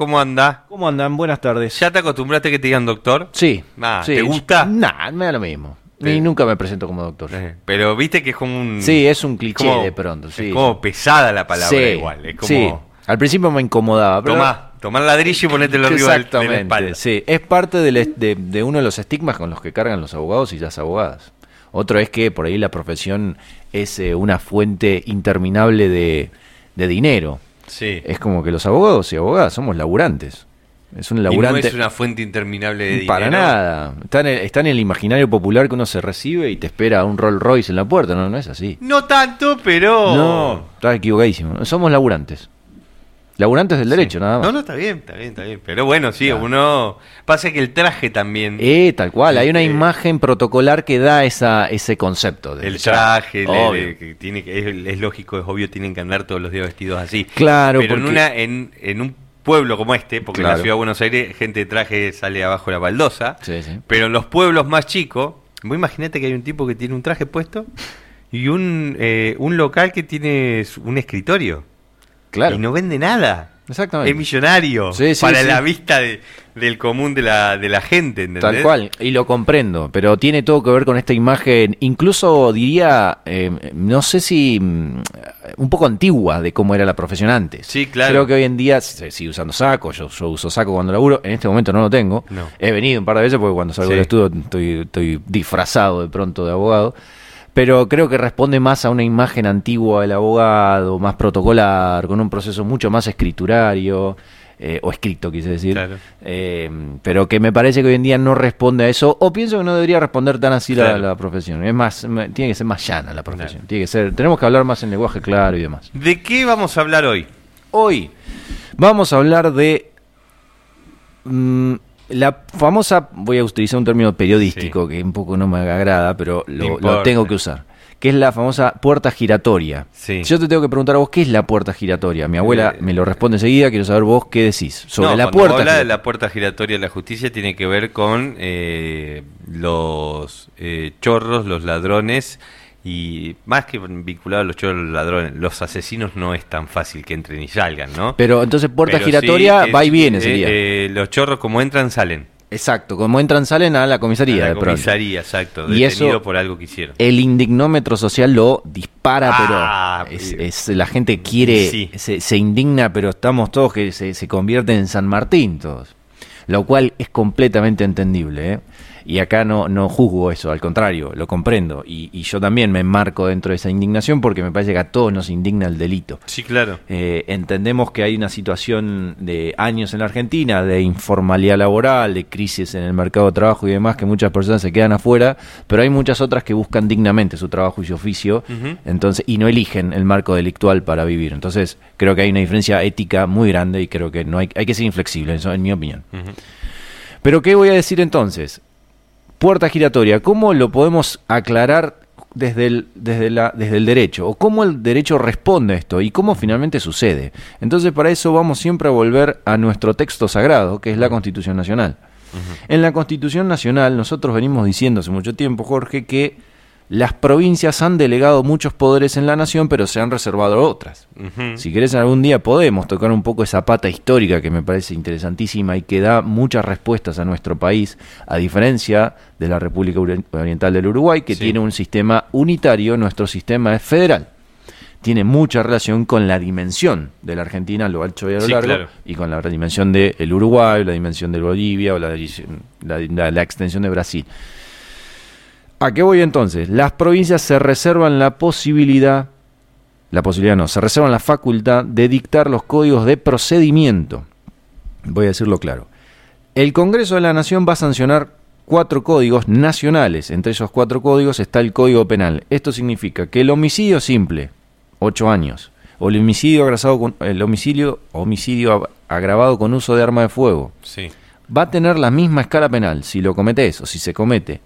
¿cómo anda? ¿Cómo andan? Buenas tardes. ¿Ya te acostumbraste que te digan doctor? Sí. Ah, sí. ¿te gusta? Nah, me da lo mismo. Ni Sí. nunca me presento como doctor. Eh, Pero viste que es como un... Sí, es un cliché como- de pronto. Sí, es como pesada la palabra Sí, igual. Es como... sí. Al principio me incomodaba. Pero... Tomá, tomar ladrillo y ponértelo arriba del- de la Exactamente. espalda. Sí, es parte del de, de uno de los estigmas con los que cargan los abogados y las abogadas. Otro es que por ahí la profesión es eh, una fuente interminable de, de dinero. Sí. Es como que los abogados y abogadas somos laburantes. Es un Y no laburante. es una fuente interminable de dinero. Para nada. Está en, el, está en el imaginario popular que uno se recibe y te espera un Rolls Royce en la puerta. No, no es así. No tanto, pero... No, estás equivocadísimo. Somos laburantes. Laburantes del derecho, nada más. No, no, está bien, está bien, está bien. Pero bueno, sí, Claro. uno... Pasa que el traje también... Eh, tal cual. Hay una Eh, imagen protocolar que da esa, ese concepto. de- el traje, Obvio. tiene que, es, es lógico, es obvio, tienen que andar todos los días vestidos así. Claro, Pero en, una, en, en un pueblo como este, porque en la ciudad de Buenos Aires gente de traje sale abajo de la baldosa, Sí, sí. pero en los pueblos más chicos, vos imagínate que hay un tipo que tiene un traje puesto y un, eh, un local que tiene su- un escritorio Claro. y no vende nada. Exactamente. Es millonario Sí, sí, para sí. la vista de- del común de la, de la gente, ¿entendés? Tal cual, y lo comprendo, pero tiene todo que ver con esta imagen, incluso diría, eh, no sé si mm, un poco antigua de cómo era la profesión antes. Sí, claro. Creo que hoy en día se sigue usando saco, yo, yo uso saco cuando laburo, en este momento no lo tengo. No. He venido un par de veces porque cuando salgo del estudio estoy, estoy disfrazado de pronto de abogado. Pero creo que responde más a una imagen antigua del abogado, más protocolar, con un proceso mucho más escriturario, eh, o escrito, quise decir. Claro. Eh, pero que me parece que hoy en día no responde a eso, o pienso que no debería responder tan así la- Claro. la, profesión. Es más, tiene que ser más llana la profesión. Tiene que ser, tenemos que hablar más en lenguaje claro y demás. ¿De qué vamos a hablar hoy? Hoy vamos a hablar de mm, la famosa, voy a utilizar un término periodístico que un poco no me agrada, pero lo, tengo que usar, que es la famosa puerta giratoria. Sí. Yo te tengo que preguntar a vos, ¿qué es la puerta giratoria? Mi abuela Eh, me lo responde enseguida, quiero saber vos qué decís sobre No, la puerta habla de la puerta giratoria de la justicia tiene que ver con eh, los eh, chorros, los ladrones y más que vinculado a los chorros, ladrones, los asesinos no es tan fácil que entren y salgan, ¿no? Pero entonces puerta Pero giratoria sí, va y viene eh, sería. eh, los chorros como entran salen. Exacto, como entran salen a la comisaría A de la pronto. comisaría, exacto, Y detenido eso- por algo que hicieron. El indignómetro social lo dispara, Ah, pero es, eh, es- la gente quiere, sí. se, se indigna, pero estamos todos que se, se convierten en San Martín todos. Lo cual es completamente entendible. ¿eh? Y acá no, no juzgo eso, al contrario, lo comprendo. Y, y yo también me enmarco dentro de esa indignación porque me parece que a todos nos indigna el delito. Sí, claro. Eh, entendemos que hay una situación de años en la Argentina, de informalidad laboral, de crisis en el mercado de trabajo y demás, que muchas personas se quedan afuera, pero hay muchas otras que buscan dignamente su trabajo y su oficio, entonces y no eligen el marco delictual para vivir. Entonces creo que hay una diferencia ética muy grande y creo que no hay, hay que ser inflexible, eso en mi opinión. Pero ¿qué voy a decir entonces? Puerta giratoria, ¿cómo lo podemos aclarar desde el, desde, la, desde el derecho? ¿O cómo el derecho responde a esto? ¿Y cómo finalmente sucede? Entonces para eso vamos siempre a volver a nuestro texto sagrado, que es la Constitución Nacional. En la Constitución Nacional nosotros venimos diciendo hace mucho tiempo, Jorge, que las provincias han delegado muchos poderes en la nación, pero se han reservado otras. Si querés, algún día podemos tocar un poco esa pata histórica que me parece interesantísima y que da muchas respuestas a nuestro país, a diferencia de la República Ori- Oriental del Uruguay, que Sí. tiene un sistema unitario, nuestro sistema es federal. Tiene mucha relación con la dimensión de la Argentina a lo ancho y a lo Sí, largo, claro. y con la dimensión del Uruguay, la dimensión de Bolivia o la, la- la- la extensión de Brasil. ¿A qué voy entonces? Las provincias se reservan la posibilidad, la posibilidad no, se reservan la facultad de dictar los códigos de procedimiento. Voy a decirlo claro. El Congreso de la Nación va a sancionar cuatro códigos nacionales. Entre esos cuatro códigos está el Código Penal. Esto significa que el homicidio simple, ocho años, o el homicidio agravado con, el homicidio, homicidio ag- agravado con uso de arma de fuego, Sí. va a tener la misma escala penal si lo cometés o si se comete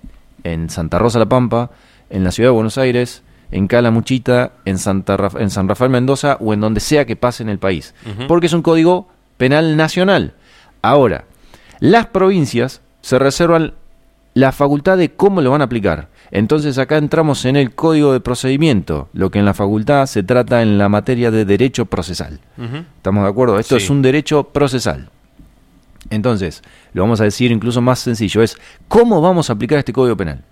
en Santa Rosa La Pampa, en la ciudad de Buenos Aires, en Calamuchita, en, Santa Raf- en San Rafael Mendoza o en donde sea que pase en el país. Porque es un código penal nacional. Ahora, las provincias se reservan la facultad de cómo lo van a aplicar. Entonces acá entramos en el código de procedimiento, lo que en la facultad se trata en la materia de derecho procesal. ¿Estamos de acuerdo? Esto Sí. es un derecho procesal. Entonces, lo vamos a decir incluso más sencillo, es cómo vamos a aplicar este Código Penal.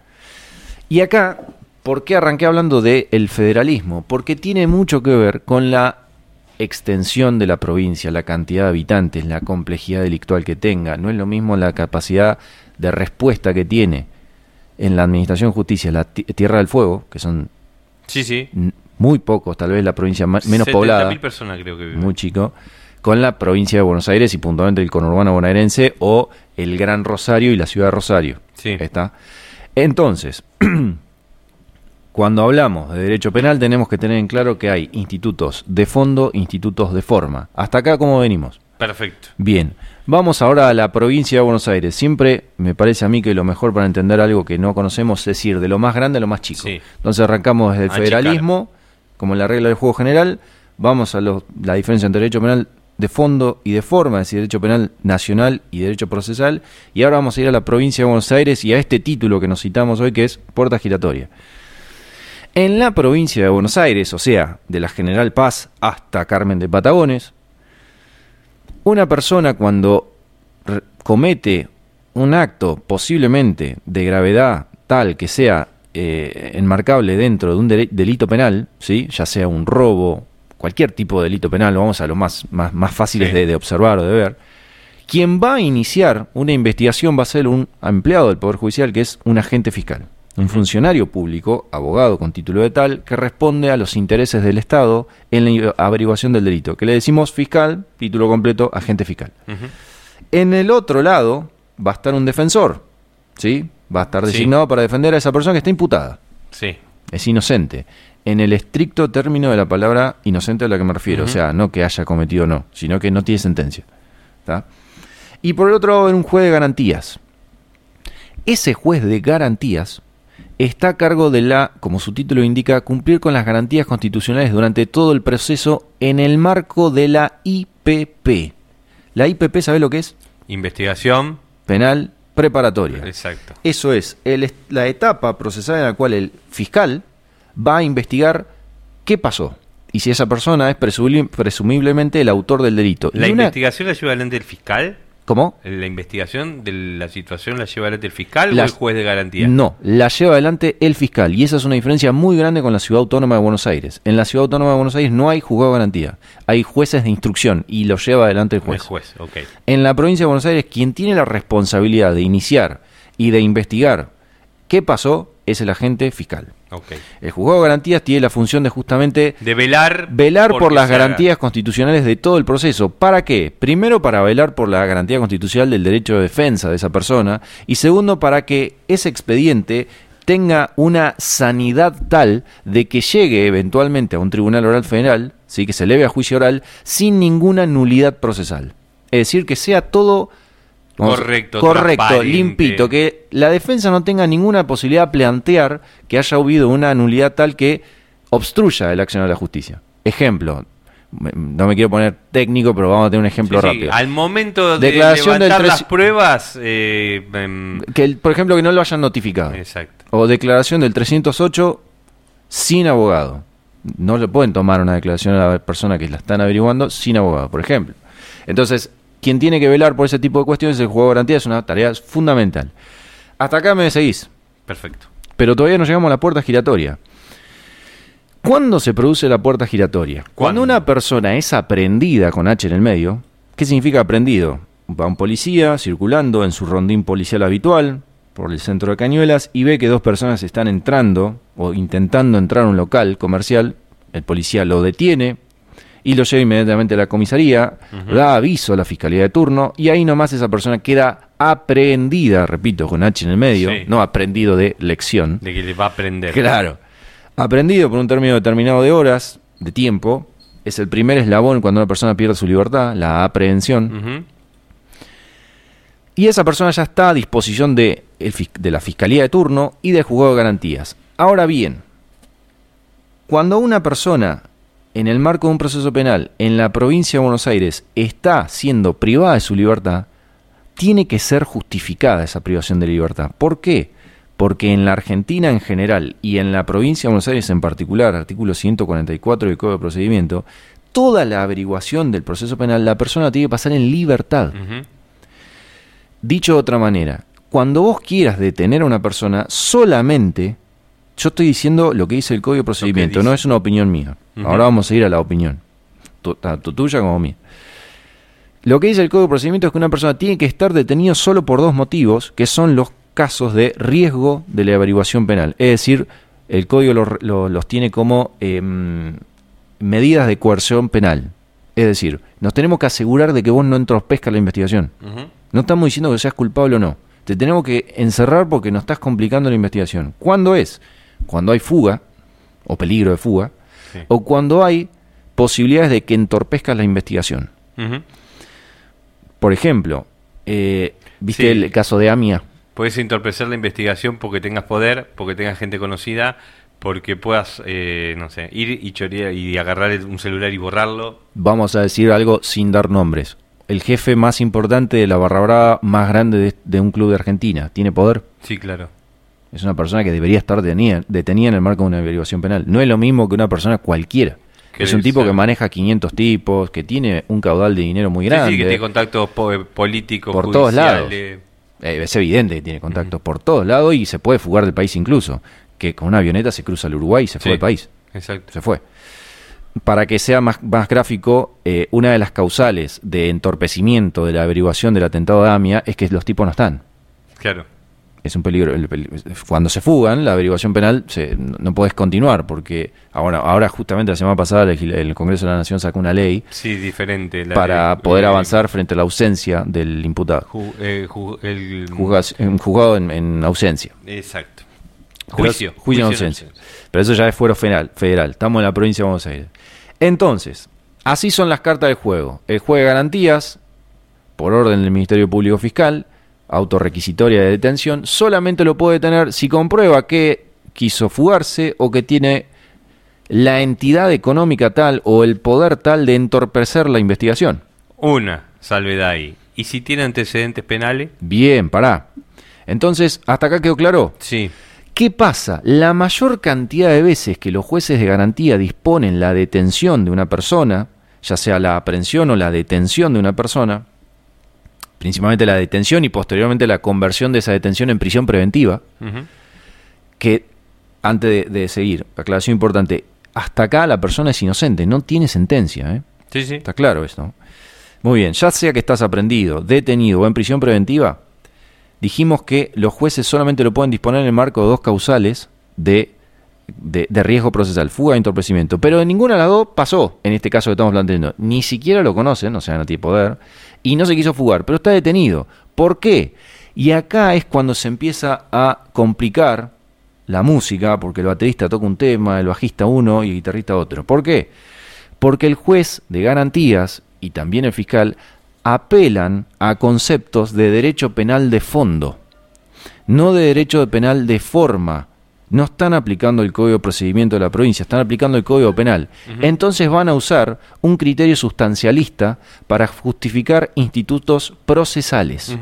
Y acá, ¿por qué arranqué hablando del federalismo? Porque tiene mucho que ver con la extensión de la provincia, la cantidad de habitantes, la complejidad delictual que tenga. No es lo mismo la capacidad de respuesta que tiene en la Administración de Justicia, la Tierra del Fuego, que son sí, sí. muy pocos, tal vez la provincia menos poblada, personas creo que muy chico, con la provincia de Buenos Aires y puntualmente el conurbano bonaerense o el Gran Rosario y la ciudad de Rosario. Sí. ¿Está? Entonces, cuando hablamos de derecho penal tenemos que tener en claro que hay institutos de fondo, institutos de forma. Hasta acá, ¿cómo venimos? Perfecto. Bien, vamos ahora a la provincia de Buenos Aires. Siempre me parece a mí que lo mejor para entender algo que no conocemos es ir de lo más grande a lo más chico. Entonces arrancamos desde el federalismo, como la regla del juego general, vamos a la diferencia entre derecho penal de fondo y de forma, es decir, derecho penal nacional y derecho procesal. Y ahora vamos a ir a la provincia de Buenos Aires y a este título que nos citamos hoy, que es puerta giratoria. En la provincia de Buenos Aires, o sea, de la General Paz hasta Carmen de Patagones, una persona cuando comete un acto posiblemente de gravedad tal que sea eh, enmarcable dentro de un delito penal, ¿sí? ya sea un robo, cualquier tipo de delito penal, vamos a lo más, más, fáciles de, observar o de ver, quien va a iniciar una investigación va a ser un empleado del Poder Judicial que es un agente fiscal, un funcionario público, abogado con título de tal, que responde a los intereses del Estado en la averiguación del delito, que le decimos fiscal, título completo, agente fiscal. En el otro lado va a estar un defensor, ¿sí? Va a estar designado para defender a esa persona que está imputada. Sí. Es inocente en el estricto término de la palabra inocente a la que me refiero. O sea, no que haya cometido o no, sino que no tiene sentencia. Y por el otro lado, un juez de garantías. Ese juez de garantías está a cargo de la, como su título indica, cumplir con las garantías constitucionales durante todo el proceso en el marco de la IPP. La IPP, ¿sabe lo que es? Investigación penal preparatoria. Exacto. Eso es la etapa procesal en la cual el fiscal va a investigar qué pasó y si esa persona es presumiblemente el autor del delito. ¿La investigación la lleva adelante el fiscal? ¿Cómo? ¿La investigación de la situación la lleva adelante el fiscal o el juez de garantía? No, la lleva adelante el fiscal. Y esa es una diferencia muy grande con la Ciudad Autónoma de Buenos Aires. En la Ciudad Autónoma de Buenos Aires no hay juzgado de garantía. Hay jueces de instrucción y lo lleva adelante el juez. El juez, ok. En la provincia de Buenos Aires, quien tiene la responsabilidad de iniciar y de investigar qué pasó es el agente fiscal. El juzgado de garantías tiene la función de justamente... De velar... Velar por las garantías constitucionales de todo el proceso. ¿Para qué? Primero, para velar por la garantía constitucional del derecho de defensa de esa persona. Y segundo, para que ese expediente tenga una sanidad tal de que llegue eventualmente a un tribunal oral federal, ¿sí? que se eleve a juicio oral, sin ninguna nulidad procesal. Es decir, que sea todo correcto, correcto, limpito, que la defensa no tenga ninguna posibilidad de plantear que haya habido una nulidad tal que obstruya el acción de la justicia. Ejemplo, no me quiero poner técnico, pero vamos a tener un ejemplo rápido. Al momento de levantar las pruebas, eh, em, que por ejemplo que no lo hayan notificado. Exacto. O declaración del 308 sin abogado. No le pueden tomar una declaración a la persona que la están averiguando sin abogado, por ejemplo. Entonces, quien tiene que velar por ese tipo de cuestiones, el juego de garantía es una tarea fundamental. Hasta acá me seguís. Perfecto. Pero todavía no llegamos a la puerta giratoria. ¿Cuándo se produce la puerta giratoria? Cuando una persona es aprendida con H en el medio, ¿qué significa aprendido? Va un policía circulando en su rondín policial habitual por el centro de Cañuelas y ve que dos personas están entrando o intentando entrar a un local comercial. El policía lo detiene, y lo lleva inmediatamente a la comisaría, da aviso a la fiscalía de turno y ahí nomás esa persona queda aprehendida, repito, con H en el medio, no aprendido de lección. De que le va a aprender. Claro. Aprendido por un término determinado de horas, de tiempo, es el primer eslabón cuando una persona pierde su libertad, la aprehensión. Y esa persona ya está a disposición de, de la fiscalía de turno y del juzgado de garantías. Ahora bien, cuando una persona en el marco de un proceso penal en la provincia de Buenos Aires está siendo privada de su libertad, tiene que ser justificada esa privación de libertad. ¿Por qué? Porque en la Argentina en general y en la provincia de Buenos Aires en particular, artículo 144 del Código de Procedimiento, toda la averiguación del proceso penal la persona tiene que pasar en libertad. Dicho de otra manera, cuando vos quieras detener a una persona, solamente, yo estoy diciendo lo que dice el código de procedimiento, no es una opinión mía. Ahora vamos a ir a la opinión, tanto tuya como mía. Lo que dice el código de procedimiento es que una persona tiene que estar detenido solo por dos motivos, que son los casos de riesgo de la averiguación penal. Es decir, el código lo- lo- los tiene como em, medidas de coerción penal. Es decir, nos tenemos que asegurar de que vos no entorpezcas la investigación. No estamos diciendo que seas culpable o no. Te tenemos que encerrar porque nos estás complicando la investigación. ¿Cuándo es? Cuando hay fuga o peligro de fuga Sí. o cuando hay posibilidades de que entorpezcas la investigación. Por ejemplo, eh, ¿viste Sí. el caso de Amia? Puedes entorpecer la investigación porque tengas poder, porque tengas gente conocida, porque puedas, eh, no sé, ir y chorear y agarrar un celular y borrarlo. Vamos a decir algo sin dar nombres. El jefe más importante de la barra brava más grande de, de un club de Argentina. ¿Tiene poder? Sí, claro. Es una persona que debería estar detenida, detenida en el marco de una averiguación penal. No es lo mismo que una persona cualquiera. Es un tipo que maneja 500 tipos, que tiene un caudal de dinero muy grande. sí, que tiene contactos po- eh, políticos, Por todos lados. judiciales. Eh, es evidente que tiene contactos por todos lados y se puede fugar del país incluso. Que con una avioneta se cruza el Uruguay y se fue del país. Exacto. Se fue. Para que sea más, más gráfico, eh, una de las causales de entorpecimiento de la averiguación del atentado de Amia es que los tipos no están. Claro. Es un peligro. el peli- Cuando se fugan, la averiguación penal se- no, podés continuar porque ahora, ahora justamente la semana pasada el, el Congreso de la Nación sacó una ley Sí, diferente. la para ley, poder eh, avanzar frente a la ausencia del imputado. ju- eh, ju- el, Juzgas- en- juzgado en, en ausencia. Exacto. Pero- Juicio. Juicio en ausencia. Pero eso ya es fuero federal, federal. Estamos en la provincia de Buenos Aires. Entonces, así son las cartas del juego. El juez de garantías, por orden del Ministerio Público Fiscal, autorrequisitoria de detención, solamente lo puede tener si comprueba que quiso fugarse o que tiene la entidad económica tal o el poder tal de entorpecer la investigación. Una salvedad ahí. ¿Y si tiene antecedentes penales? Bien, pará. Entonces, ¿hasta acá quedó claro? Sí. ¿Qué pasa? La mayor cantidad de veces que los jueces de garantía disponen la detención de una persona, ya sea la aprehensión o la detención de una persona, principalmente la detención y posteriormente la conversión de esa detención en prisión preventiva, que antes de, de seguir, aclaración importante, hasta acá la persona es inocente, no tiene sentencia, ¿eh? Sí, sí. Está claro esto. Muy bien, ya sea que estás aprendido, detenido o en prisión preventiva, dijimos que los jueces solamente lo pueden disponer en el marco de dos causales de, de, de riesgo procesal, fuga e entorpecimiento. Pero en ninguna de las dos pasó, en este caso que estamos planteando. Ni siquiera lo conocen, o sea, no tiene poder, y no se quiso fugar, pero está detenido. ¿Por qué? Y acá es cuando se empieza a complicar la música, porque el baterista toca un tema, el bajista uno y el guitarrista otro. ¿Por qué? Porque el juez de garantías y también el fiscal apelan a conceptos de derecho penal de fondo, no de derecho penal de forma. No están aplicando el código de procedimiento de la provincia, están aplicando el código penal. Entonces van a usar un criterio sustancialista para justificar institutos procesales.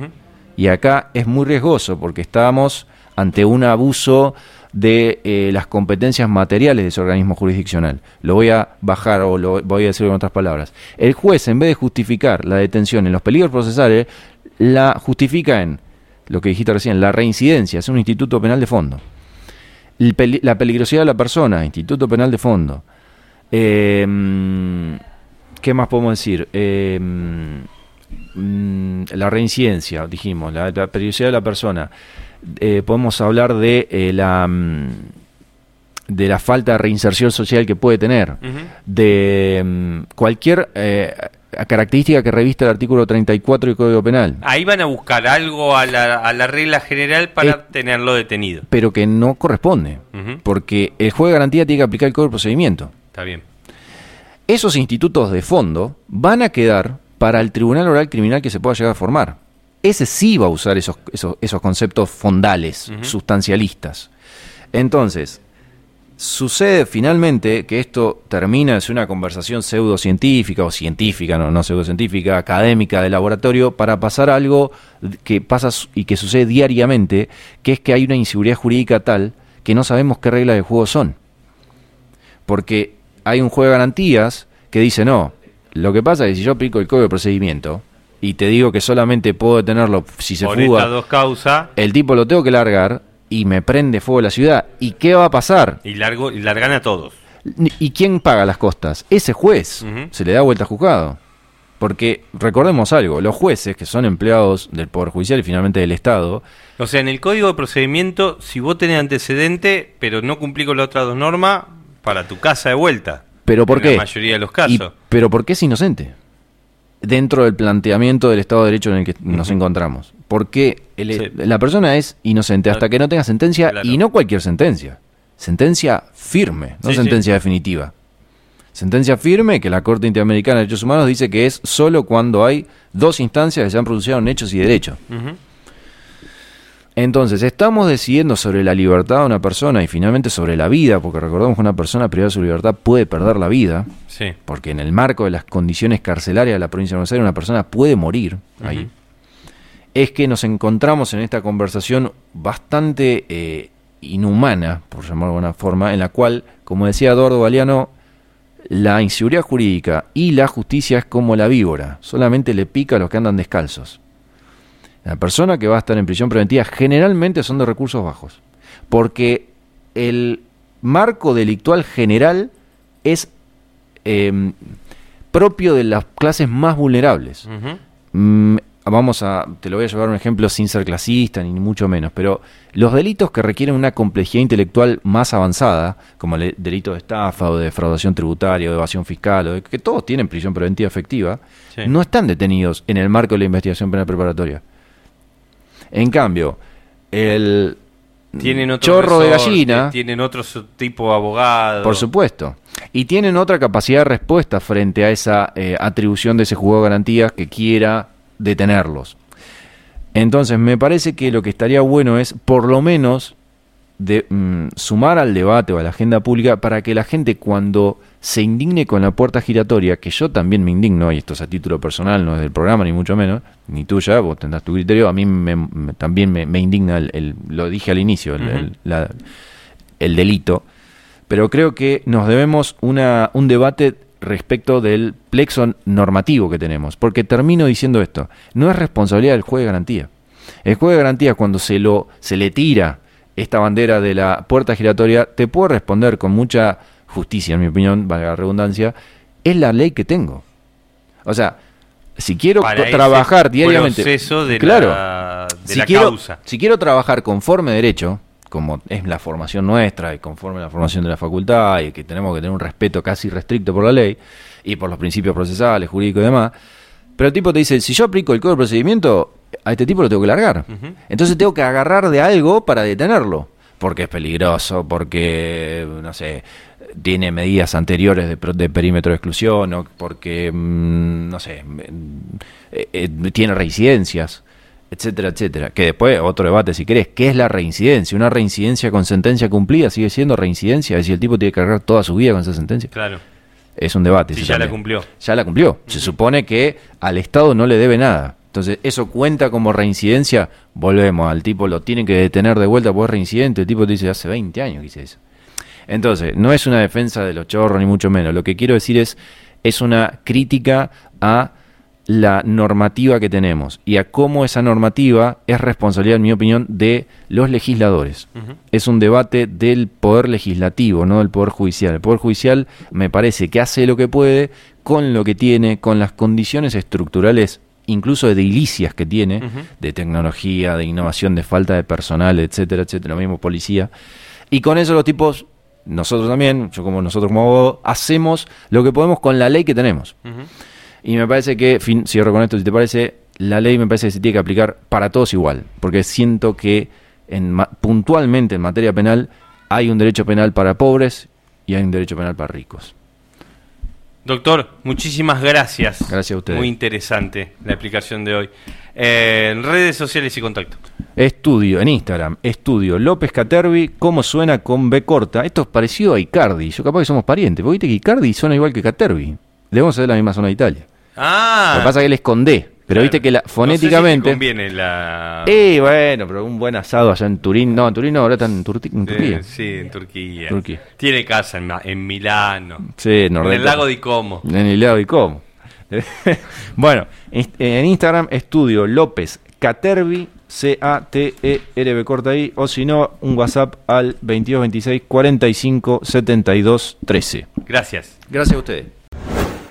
Y acá es muy riesgoso porque estamos ante un abuso de eh, las competencias materiales de ese organismo jurisdiccional. Lo voy a bajar o lo voy a decir con otras palabras. El juez, en vez de justificar la detención en los peligros procesales, la justifica en lo que dijiste recién, la reincidencia, es un instituto penal de fondo. La peligrosidad de la persona, instituto penal de fondo. Eh, mm, ¿Qué más podemos decir? Eh, mm, la reincidencia, dijimos, la, la peligrosidad de la persona. Eh, podemos hablar de eh, la mm, de la falta de reinserción social que puede tener, de mm, cualquier eh, característica que revista el artículo 34 del Código Penal, Ahí van a buscar algo a la, a la regla general para tenerlo detenido. pero que no corresponde, porque el juez de garantía tiene que aplicar el Código de Procedimiento. Está bien. Esos institutos de fondo van a quedar para el Tribunal Oral Criminal que se pueda llegar a formar. Ese sí va a usar esos, esos, esos conceptos fondales, sustancialistas. Entonces, sucede finalmente que esto termina en una conversación pseudocientífica o científica, no, no pseudocientífica, académica de laboratorio, para pasar a algo que pasa y que sucede diariamente, que es que hay una inseguridad jurídica tal que no sabemos qué reglas de juego son. Porque hay un juego de garantías que dice, no, lo que pasa es que si yo aplico el código de procedimiento, y te digo que solamente puedo detenerlo si se Por fuga, estas dos causas el tipo lo tengo que largar y me prende fuego la ciudad. ¿Y qué va a pasar? y, largo, y largan a todos. ¿Y quién paga las costas? Ese juez. Se le da vuelta a juzgado. Porque recordemos algo, los jueces, que son empleados del Poder Judicial y finalmente del Estado, O sea, en el código de procedimiento, si vos tenés antecedente, pero no cumplís con las otras dos normas, para tu casa de vuelta. ¿pero por en qué? la mayoría de los Y- casos. ¿Pero por qué es inocente? Dentro del planteamiento del Estado de Derecho en el que nos encontramos. Porque el- Sí. la persona es inocente hasta que no tenga sentencia Claro. y no cualquier sentencia. Sentencia firme, no Sí, sentencia definitiva. Sentencia firme que la Corte Interamericana de Derechos Humanos dice que es solo cuando hay dos instancias que se han producido en hechos y derechos. Ujú. Entonces, estamos decidiendo sobre la libertad de una persona y finalmente sobre la vida, porque recordemos que una persona privada de su libertad puede perder la vida, Sí. porque en el marco de las condiciones carcelarias de la provincia de Buenos Aires una persona puede morir ahí, es que nos encontramos en esta conversación bastante eh, inhumana, por llamarlo de alguna forma, en la cual, como decía Eduardo Galeano, la inseguridad jurídica y la justicia es como la víbora, solamente le pica a los que andan descalzos. La persona que va a estar en prisión preventiva generalmente son de recursos bajos, porque el marco delictual general es eh, propio de las clases más vulnerables. Mm, vamos a, te lo voy a llevar un ejemplo sin ser clasista ni mucho menos, pero los delitos que requieren una complejidad intelectual más avanzada, como el delito de estafa o de defraudación tributaria o de evasión fiscal, o de- que todos tienen prisión preventiva efectiva, Sí. no están detenidos en el marco de la investigación penal preparatoria. En cambio, el Tienen otro chorro de gallina, Tienen otro tipo de abogado. por supuesto. Y tienen otra capacidad de respuesta frente a esa eh, atribución de ese juzgado de garantías que quiera detenerlos. Entonces, me parece que lo que estaría bueno es, por lo menos, de, mm, sumar al debate o a la agenda pública para que la gente cuando se indigne con la puerta giratoria, que yo también me indigno, y esto es a título personal, no es del programa, ni mucho menos, ni tuya, vos tendrás tu criterio, a mí me- me- también me, me indigna, el, el- lo dije al inicio, el- la- el delito, pero creo que nos debemos una, un debate respecto del plexo normativo que tenemos, porque termino diciendo esto, no es responsabilidad del juez de garantía. El juez de garantía cuando se lo se le tira esta bandera de la puerta giratoria, te puedo responder con mucha justicia, en mi opinión, valga la redundancia, es la ley que tengo. O sea, si quiero Para trabajar diariamente, de claro, la, de si la quiero, causa. si quiero trabajar conforme derecho, como es la formación nuestra y conforme la formación de la facultad y que tenemos que tener un respeto casi restricto por la ley y por los principios procesales, jurídicos y demás, pero el tipo te dice, si yo aplico el código de procedimiento, a este tipo lo tengo que largar. Entonces tengo que agarrar de algo para detenerlo, porque es peligroso, porque, no sé, tiene medidas anteriores de, de perímetro de exclusión, o porque, mm, no sé, eh, eh, tiene reincidencias, etcétera, etcétera. Que después, otro debate si querés, ¿qué es la reincidencia? Una reincidencia con sentencia cumplida sigue siendo reincidencia, es decir, el tipo tiene que cargar toda su vida con esa sentencia. Claro. Es un debate. Si ya la cumplió. Ya la cumplió. Se supone que al Estado no le debe nada. Entonces, ¿eso cuenta como reincidencia? Volvemos, al tipo lo tienen que detener de vuelta porque es reincidente. El tipo te dice, hace 20 años que hice eso. Entonces, no es una defensa de los chorros, ni mucho menos. Lo que quiero decir es, es una crítica a la normativa que tenemos y a cómo esa normativa es responsabilidad, en mi opinión, de los legisladores. Es un debate del poder legislativo, no del poder judicial. El poder judicial me parece que hace lo que puede con lo que tiene, con las condiciones estructurales, incluso de edilicias que tiene, de tecnología, de innovación, de falta de personal, etcétera, etcétera, lo mismo policía. Y con eso los tipos, nosotros también, yo como nosotros como abogados, hacemos lo que podemos con la ley que tenemos. Y me parece que, fin, cierro con esto, si te parece, la ley me parece que se tiene que aplicar para todos igual, porque siento que en, puntualmente en materia penal hay un derecho penal para pobres y hay un derecho penal para ricos. Doctor, muchísimas gracias. Gracias a ustedes. Muy interesante la explicación de hoy. Eh, en redes sociales y contacto. Estudio en Instagram, estudio López Catervi, cómo suena con B corta. Esto es parecido a Icardi, yo capaz que somos parientes, porque viste que Icardi suena igual que Catervi. Debemos ser de la misma zona de Italia. Ah. Lo que pasa es que él esconde, pero viste que la, No sé si te fonéticamente... conviene la. Eh, bueno, pero un buen asado allá en Turín. No, en Turín no, ahora están en, Turti- en Eh, Turquía. sí, en Turquía. Turquía. Tiene casa en, en Milano. Sí, en Nordelta. el lago de Como. En el lago y cómo. bueno, en Instagram estudio López Catervi, C-A-T-E-R-B corta ahí, o si no, un WhatsApp al 2226 45 72 13. Gracias. Gracias a ustedes.